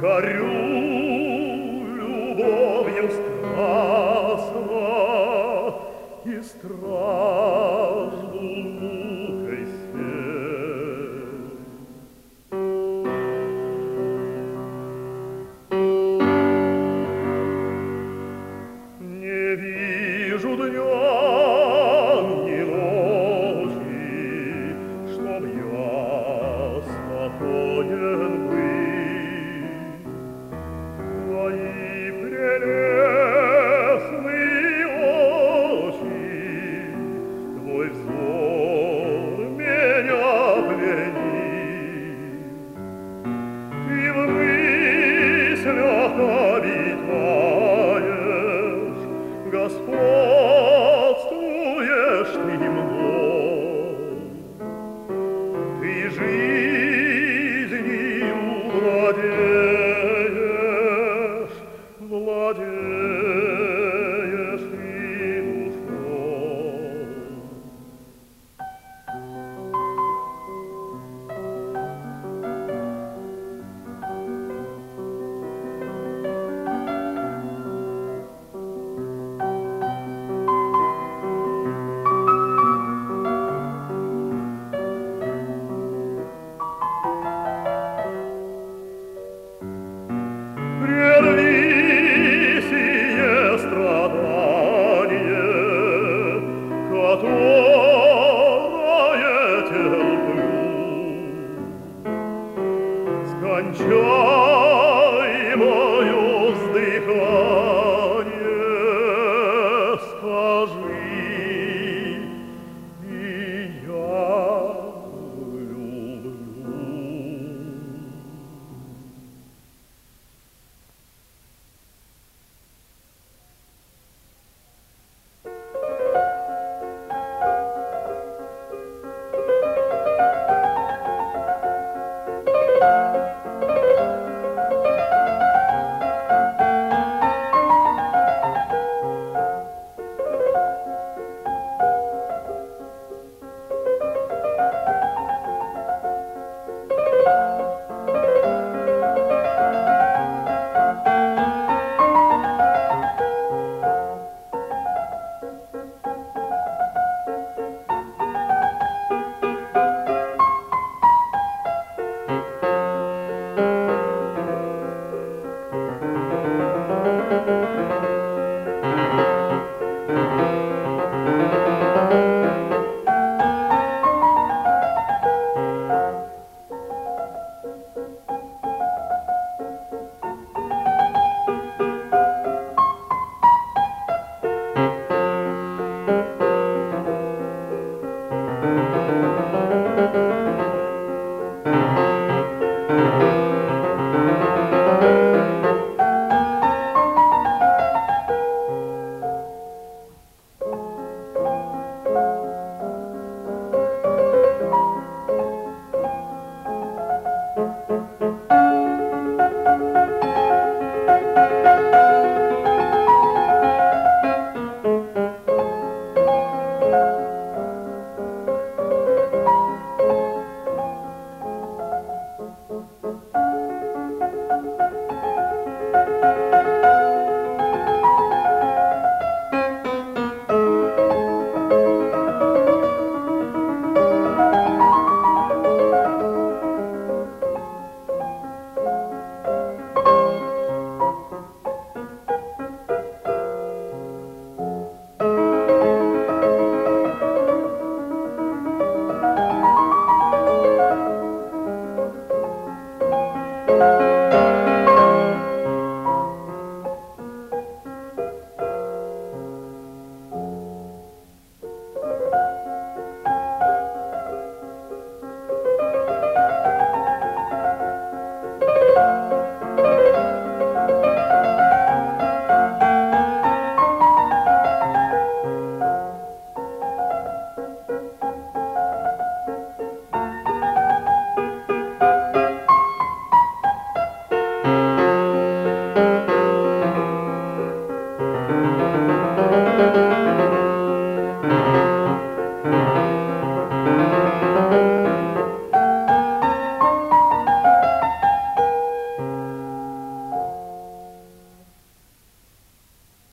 горю любовью страстно и страстно. e and joy.